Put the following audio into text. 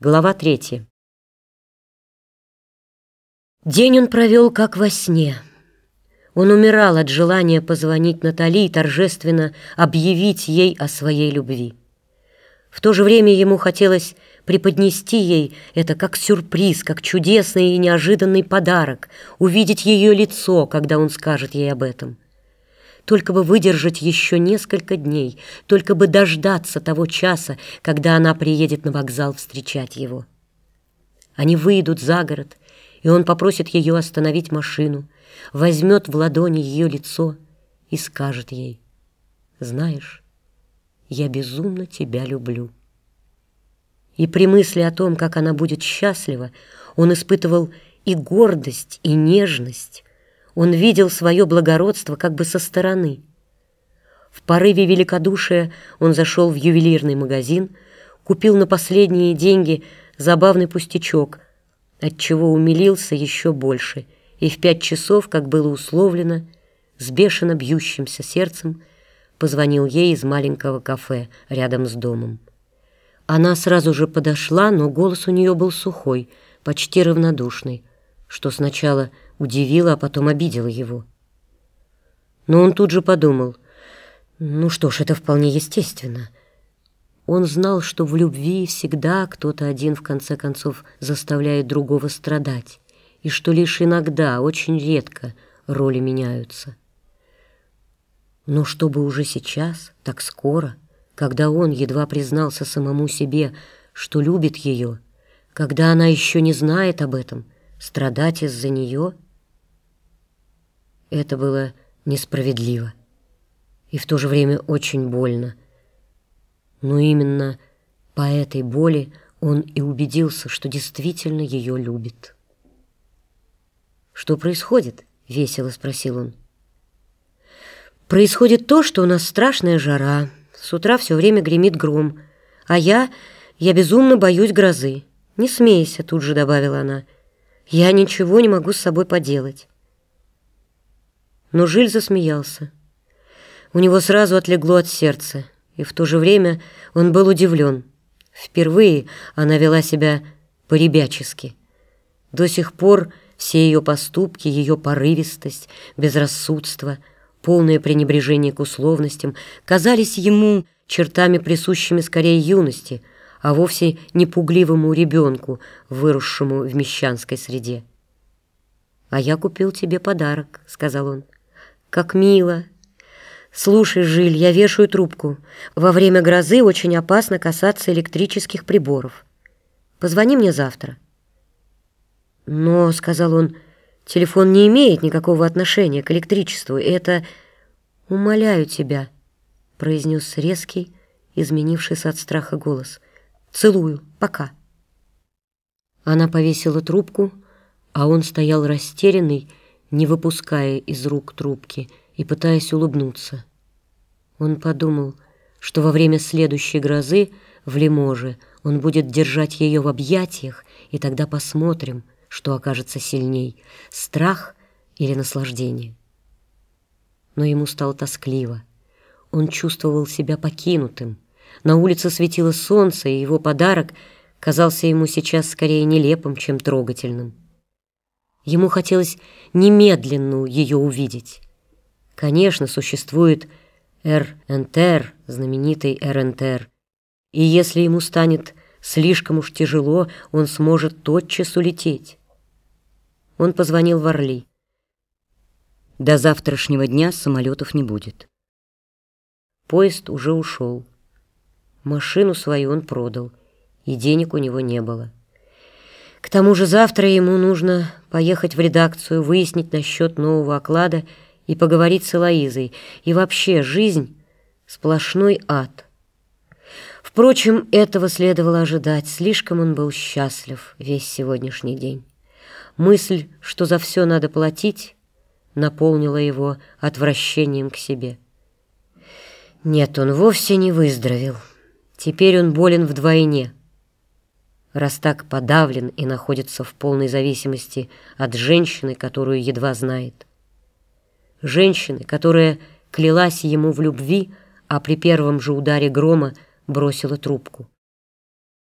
Глава третья. День он провел как во сне. Он умирал от желания позвонить Натали и торжественно объявить ей о своей любви. В то же время ему хотелось преподнести ей это как сюрприз, как чудесный и неожиданный подарок, увидеть ее лицо, когда он скажет ей об этом. Только бы выдержать еще несколько дней, только бы дождаться того часа, когда она приедет на вокзал встречать его. Они выйдут за город, и он попросит ее остановить машину, возьмет в ладони ее лицо и скажет ей, «Знаешь, я безумно тебя люблю». И при мысли о том, как она будет счастлива, он испытывал и гордость, и нежность, он видел свое благородство как бы со стороны. В порыве великодушия он зашел в ювелирный магазин, купил на последние деньги забавный пустячок, отчего умилился еще больше, и в пять часов, как было условлено, с бешено бьющимся сердцем позвонил ей из маленького кафе рядом с домом. Она сразу же подошла, но голос у нее был сухой, почти равнодушный, что сначала – удивила, а потом обидела его. Но он тут же подумал, ну что ж, это вполне естественно. Он знал, что в любви всегда кто-то один в конце концов заставляет другого страдать, и что лишь иногда, очень редко, роли меняются. Но чтобы уже сейчас, так скоро, когда он едва признался самому себе, что любит ее, когда она еще не знает об этом, страдать из-за нее — это было несправедливо и в то же время очень больно. Но именно по этой боли он и убедился, что действительно ее любит. «Что происходит?» — весело спросил он. «Происходит то, что у нас страшная жара. С утра все время гремит гром. А я... я безумно боюсь грозы. Не смейся», — тут же добавила она. «Я ничего не могу с собой поделать». Но Жиль засмеялся. У него сразу отлегло от сердца, и в то же время он был удивлен. Впервые она вела себя по-ребячески. До сих пор все ее поступки, ее порывистость, безрассудство, полное пренебрежение к условностям казались ему чертами, присущими скорее юности, а вовсе не пугливому ребенку, выросшему в мещанской среде. «А я купил тебе подарок», — сказал он. Как мило. Слушай, Жиль, я вешаю трубку. Во время грозы очень опасно касаться электрических приборов. Позвони мне завтра. Но, — сказал он, — телефон не имеет никакого отношения к электричеству. Это... Умоляю тебя, — произнес резкий, изменившийся от страха голос. Целую. Пока. Она повесила трубку, а он стоял растерянный, не выпуская из рук трубки и пытаясь улыбнуться. Он подумал, что во время следующей грозы в Лиможе он будет держать ее в объятиях, и тогда посмотрим, что окажется сильней — страх или наслаждение. Но ему стало тоскливо. Он чувствовал себя покинутым. На улице светило солнце, и его подарок казался ему сейчас скорее нелепым, чем трогательным. Ему хотелось немедленно ее увидеть. Конечно, существует РНТР, знаменитый РНТР, и если ему станет слишком уж тяжело, он сможет тотчас улететь. Он позвонил в Орли. До завтрашнего дня самолетов не будет. Поезд уже ушел. Машину свою он продал, и денег у него не было. К тому же завтра ему нужно поехать в редакцию, выяснить насчет нового оклада и поговорить с Элоизой. И вообще жизнь — сплошной ад. Впрочем, этого следовало ожидать. Слишком он был счастлив весь сегодняшний день. Мысль, что за все надо платить, наполнила его отвращением к себе. Нет, он вовсе не выздоровел. Теперь он болен вдвойне — раз так подавлен и находится в полной зависимости от женщины, которую едва знает. Женщины, которая клялась ему в любви, а при первом же ударе грома бросила трубку.